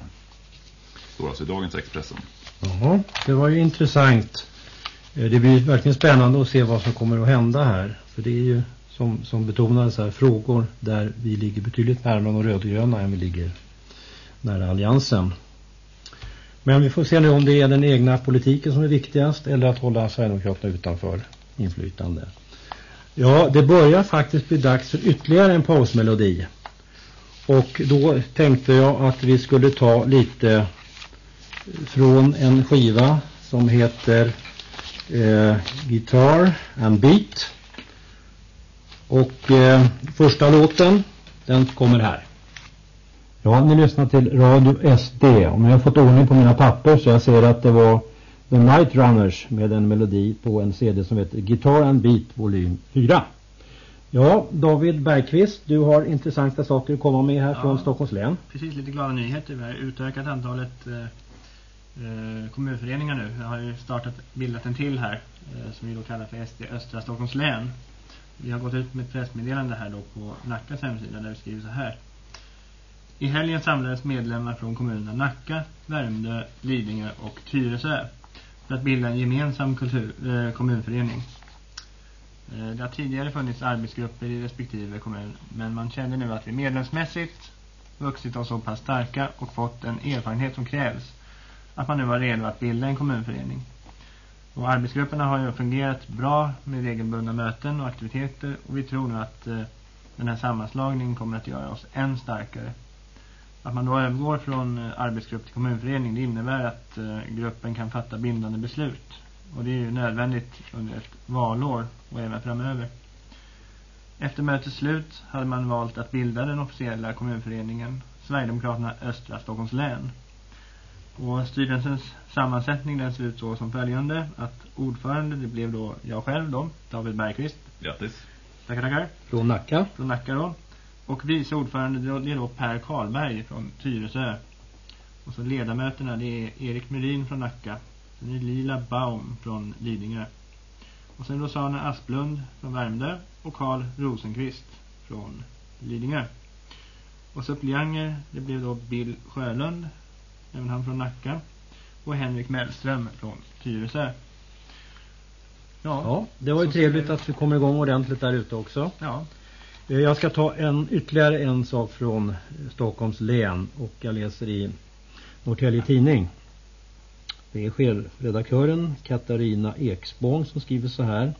Står alltså i dagens Expressen. Jaha, det var ju intressant. Eh, det blir verkligen spännande att se vad som kommer att hända här. För det är ju som, som betonades här frågor där vi ligger betydligt närmare de rödgröna än vi ligger nära alliansen. Men vi får se nu om det är den egna politiken som är viktigast eller att hålla Sverigedemokraterna utanför inflytande. Ja, det börjar faktiskt bli dags för ytterligare en pausmelodi. Och då tänkte jag att vi skulle ta lite från en skiva som heter eh, Guitar and Beat. Och eh, första låten, den kommer här. Ja, ni lyssnar till Radio SD. Om jag har fått ordning på mina papper så jag ser att det var The Night Runners med en melodi på en CD som heter Guitar and Beat volym 4. Ja, David Bergqvist, du har intressanta saker att komma med här ja, från Stockholms län. Precis, lite glada nyheter. Vi har utökat antalet eh, eh, kommunföreningar nu. Jag har ju startat, bildat en till här eh, som vi då kallar för SD Östra Stockholms län. Vi har gått ut med ett pressmeddelande här då på Nackas hemsida där vi skriver så här. I helgen samlades medlemmar från kommunerna Nacka, Värmdö, Lidingö och Tyresö för att bilda en gemensam kultur, eh, kommunförening. Eh, det har tidigare funnits arbetsgrupper i respektive kommun men man känner nu att vi medlemsmässigt vuxit oss så pass starka och fått en erfarenhet som krävs att man nu var redo att bilda en kommunförening. Och arbetsgrupperna har ju fungerat bra med regelbundna möten och aktiviteter och vi tror nu att eh, den här sammanslagningen kommer att göra oss än starkare. Att man då övergår från eh, arbetsgrupp till kommunförening det innebär att eh, gruppen kan fatta bindande beslut. Och det är ju nödvändigt under ett valår och även framöver. Efter mötets slut hade man valt att bilda den officiella kommunföreningen Sverigedemokraterna Östra Stockholms län. Och styrelsens sammansättning den ser ut så som följande att ordförande det blev då jag själv då, David Bergqvist. Grattis. Tackar, tackar. Från Nacka. Från Nacka då. Och vice ordförande det är då Per Karlberg från Tyresö. Och så ledamöterna det är Erik Merin från Nacka. Sen är Lila Baum från Lidingö. Och sen Rosanna Asplund från Värmdö och Karl Rosenqvist från Lidingö. Och suppleanter det blev då Bill Sjölund, även han från Nacka. Och Henrik Mellström från Tyresö. Ja, ja det var ju trevligt att vi kommer igång ordentligt där ute också. Ja. Eh, jag ska ta en, ytterligare en sak från Stockholms län och jag läser i Norrtälje Tidning. Det är chefredaktören Katarina Eksborn som skriver så här.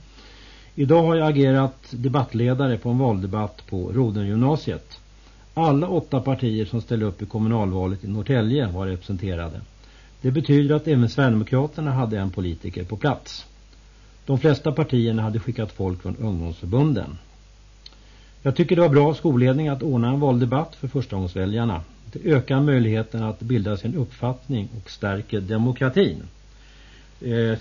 Idag har jag agerat debattledare på en valdebatt på Rodengymnasiet. Alla åtta partier som ställde upp i kommunalvalet i Norrtälje var representerade. Det betyder att även Sverigedemokraterna hade en politiker på plats. De flesta partierna hade skickat folk från ungdomsförbunden. Jag tycker det var bra skolledning att ordna en valdebatt för förstagångsväljarna. Det ökar möjligheten att bilda sin uppfattning och stärker demokratin. Eh,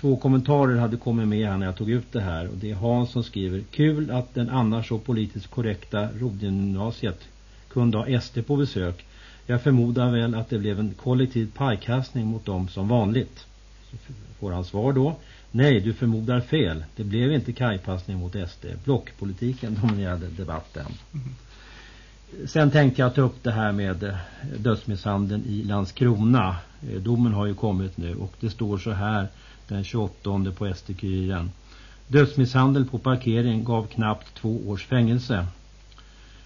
två kommentarer hade kommit med här när jag tog ut det här. Och det är Hans som skriver Kul att den annars så politiskt korrekta Rodgymnasiet kunde ha SD på besök. Jag förmodar väl att det blev en kollektiv pajkastning mot dem som vanligt. Så får han svar då. Nej, du förmodar fel. Det blev inte kajpassning mot SD. Blockpolitiken dominerade debatten. Mm. Sen tänkte jag ta upp det här med eh, dödsmisshandeln i Landskrona. Eh, domen har ju kommit nu och det står så här den 28 på SD-kuriren. Dödsmisshandel på parkering gav knappt två års fängelse.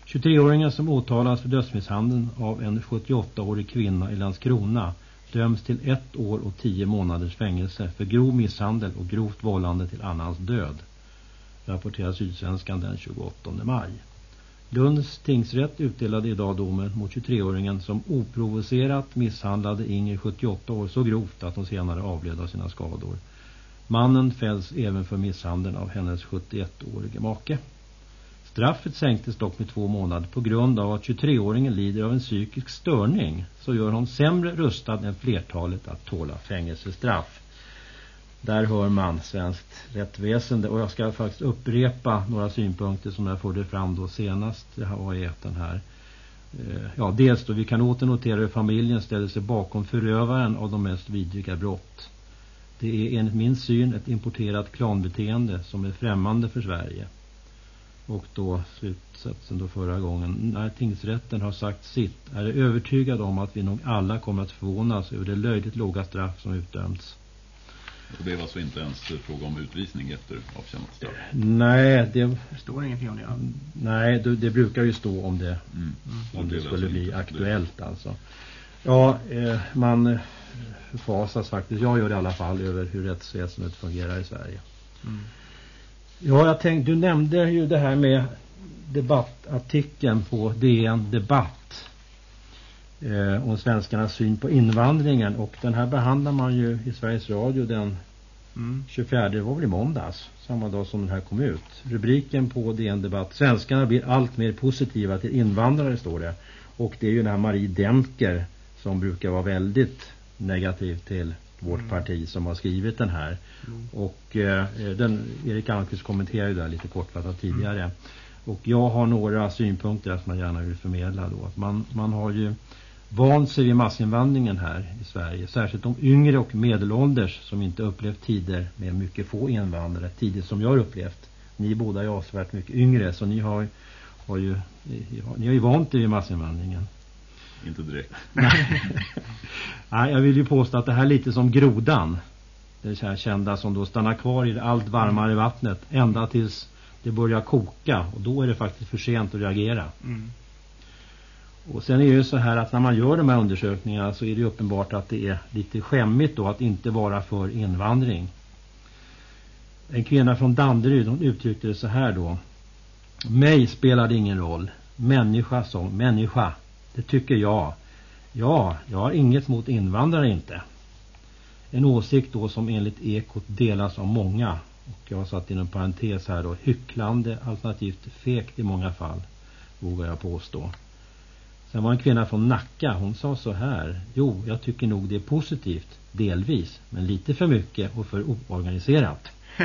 23-åringen som åtalas för dödsmisshandeln av en 78-årig kvinna i Landskrona döms till ett år och tio månaders fängelse för grov misshandel och grovt vållande till annans död. Rapporterar Sydsvenskan den 28 maj. Lunds tingsrätt utdelade idag domen mot 23-åringen som oprovocerat misshandlade Inger 78 år så grovt att hon senare avled av sina skador. Mannen fälls även för misshandeln av hennes 71-årige make. Straffet sänktes dock med två månader på grund av att 23-åringen lider av en psykisk störning så gör hon sämre rustad än flertalet att tåla fängelsestraff. Där hör man svenskt rättväsende och jag ska faktiskt upprepa några synpunkter som jag förde fram då senast jag var i den här. Eh, ja, dels då vi kan åter notera hur familjen ställer sig bakom förövaren av de mest vidriga brott. Det är enligt min syn ett importerat klanbeteende som är främmande för Sverige. Och då slutsatsen då förra gången. När tingsrätten har sagt sitt är jag övertygad om att vi nog alla kommer att förvånas över det löjligt låga straff som utdömts. Och det var alltså inte ens fråga om utvisning efter avtjänat straff? Nej, det, det står ingenting om det. Ja. Nej, det, det, brukar ju stå om det, mm. om det, det skulle alltså bli aktuellt det. alltså. Ja, eh, man förfasas faktiskt. Jag gör det i alla fall över hur rättsväsendet fungerar i Sverige. Mm. Ja, jag tänkte, du nämnde ju det här med debattartikeln på DN Debatt eh, om svenskarnas syn på invandringen och den här behandlar man ju i Sveriges Radio den mm. 24, det var väl i måndags samma dag som den här kom ut. Rubriken på DN Debatt Svenskarna blir allt mer positiva till invandrare står det och det är ju den här Marie Demker som brukar vara väldigt negativ till vårt mm. parti som har skrivit den här. Mm. Och eh, den, Erik Almqvist kommenterade ju där lite kortfattat tidigare. Mm. Och jag har några synpunkter som jag gärna vill förmedla då. Att man, man har ju vant sig vid massinvandringen här i Sverige. Särskilt de yngre och medelålders som inte upplevt tider med mycket få invandrare. Tider som jag har upplevt. Ni båda är avsevärt mycket yngre så ni har, har ju ni har ju vant er vid massinvandringen. Inte direkt. Nej, jag vill ju påstå att det här är lite som grodan. Det här kända som då stannar kvar i det allt varmare vattnet ända tills det börjar koka och då är det faktiskt för sent att reagera. Mm. Och sen är det ju så här att när man gör de här undersökningarna så är det uppenbart att det är lite skämmigt då att inte vara för invandring. En kvinna från Danderyd hon uttryckte det så här då. Mig spelar det ingen roll. Människa som människa. Det tycker jag. Ja, jag har inget mot invandrare inte. En åsikt då som enligt Ekot delas av många. Och jag har satt inom parentes här då. Hycklande alternativt fekt i många fall. Vågar jag påstå. Sen var en kvinna från Nacka. Hon sa så här. Jo, jag tycker nog det är positivt. Delvis. Men lite för mycket och för oorganiserat.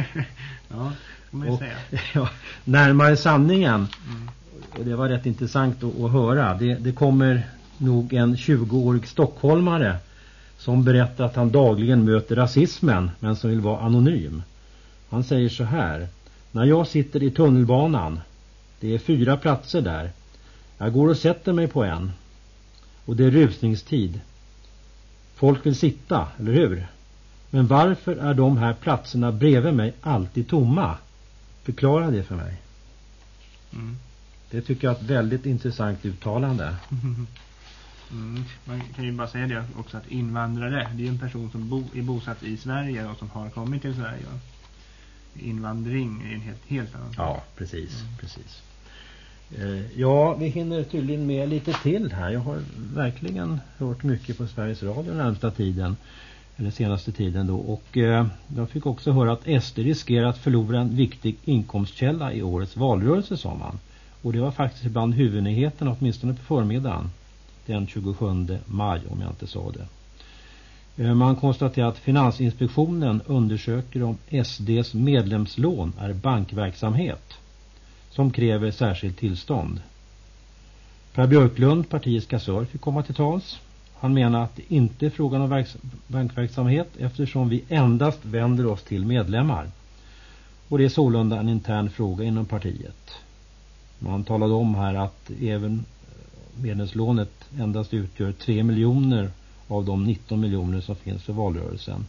ja, kan man ju säga. Ja, närmare sanningen. Mm. Och det var rätt intressant att, att höra. Det, det kommer nog en 20-årig stockholmare som berättar att han dagligen möter rasismen men som vill vara anonym. Han säger så här. När jag sitter i tunnelbanan, det är fyra platser där. Jag går och sätter mig på en. Och det är rusningstid. Folk vill sitta, eller hur? Men varför är de här platserna bredvid mig alltid tomma? Förklara det för mig. Mm. Det tycker jag är ett väldigt intressant uttalande. Mm. Man kan ju bara säga det också att invandrare, det är en person som bo, är bosatt i Sverige och som har kommit till Sverige. Invandring är en helt, helt annan Ja, precis, mm. precis. Eh, ja, vi hinner tydligen med lite till här. Jag har verkligen hört mycket på Sveriges Radio den närmsta tiden. Eller senaste tiden då. Och eh, jag fick också höra att SD riskerar att förlora en viktig inkomstkälla i årets valrörelse, sa man. Och det var faktiskt bland huvudnyheterna åtminstone på förmiddagen den 27 maj om jag inte sa det. Eh, man konstaterar att Finansinspektionen undersöker om SDs medlemslån är bankverksamhet som kräver särskilt tillstånd. Per Björklund, partiets kassör, fick komma till tals. Han menar att det inte är frågan om bankverksamhet eftersom vi endast vänder oss till medlemmar. Och det är sålunda en intern fråga inom partiet. Man talade om här att även eh, medlemslånet endast utgör 3 miljoner av de 19 miljoner som finns för valrörelsen.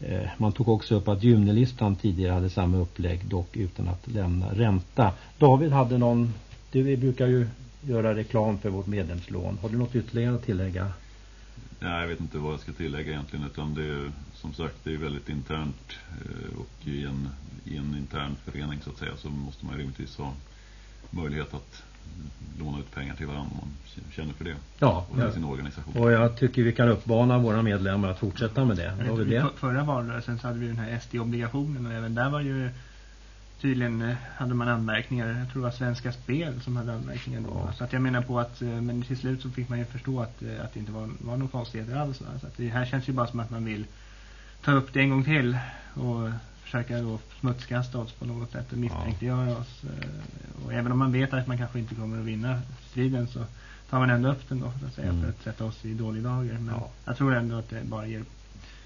Eh, man tog också upp att Junilistan tidigare hade samma upplägg dock utan att lämna ränta. David hade någon, Du vi brukar ju göra reklam för vårt medlemslån. Har du något ytterligare att tillägga? Nej, jag vet inte vad jag ska tillägga egentligen utan det är som sagt det är väldigt internt eh, och i en, i en intern förening så att säga så måste man rimligtvis ha möjlighet att låna ut pengar till varandra om man känner för det. Ja, och ja. sin organisation. Och jag tycker vi kan uppmana våra medlemmar att fortsätta med det. Var det? Förra valrörelsen så hade vi den här SD-obligationen och även där var ju tydligen eh, hade man anmärkningar. Jag tror det var Svenska Spel som hade anmärkningar då. Ja. Så att jag menar på att, eh, men till slut så fick man ju förstå att, eh, att det inte var, var någon konstigheter alls. Så att det här känns ju bara som att man vill ta upp det en gång till och försöka då smutskasta oss på något sätt och misstänkliggöra oss. Och även om man vet att man kanske inte kommer att vinna striden så tar man ändå upp den då för att, säga, mm. för att sätta oss i dålig dager. Men ja. jag tror ändå att det bara ger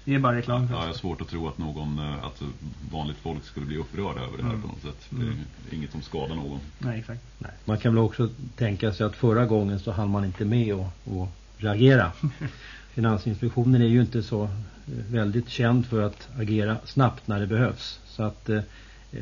det är bara reklam. Ja, jag har svårt att tro att någon, att vanligt folk skulle bli upprörda över det här mm. på något sätt. Det är mm. inget som skadar någon. Nej, exakt. Nej. Man kan väl också tänka sig att förra gången så hann man inte med och, och reagera. Finansinspektionen är ju inte så eh, väldigt känd för att agera snabbt när det behövs. Så att eh,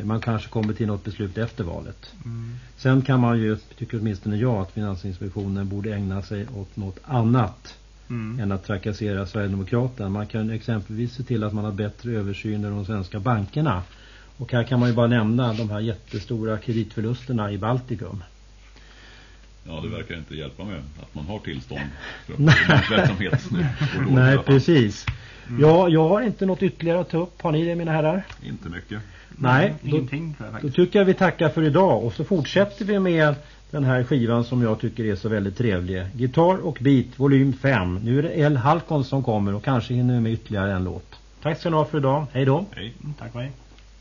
man kanske kommer till något beslut efter valet. Mm. Sen kan man ju, tycker åtminstone jag, att Finansinspektionen borde ägna sig åt något annat mm. än att trakassera Sverigedemokraterna. Man kan exempelvis se till att man har bättre översyn över de svenska bankerna. Och här kan man ju bara nämna de här jättestora kreditförlusterna i Baltikum. Ja, det verkar inte hjälpa med att man har tillstånd för verksamhet nu. Nej, precis. Mm. Ja, jag har inte något ytterligare att ta upp. Har ni det, mina herrar? Inte mycket. Nej, då, Ingenting, då tycker jag vi tackar för idag. Och så fortsätter vi med den här skivan som jag tycker är så väldigt trevlig. Gitarr och beat, volym 5. Nu är det El Halkon som kommer och kanske hinner med ytterligare en låt. Tack ska ni ha för idag. Hej då. Hej. Tack och hej.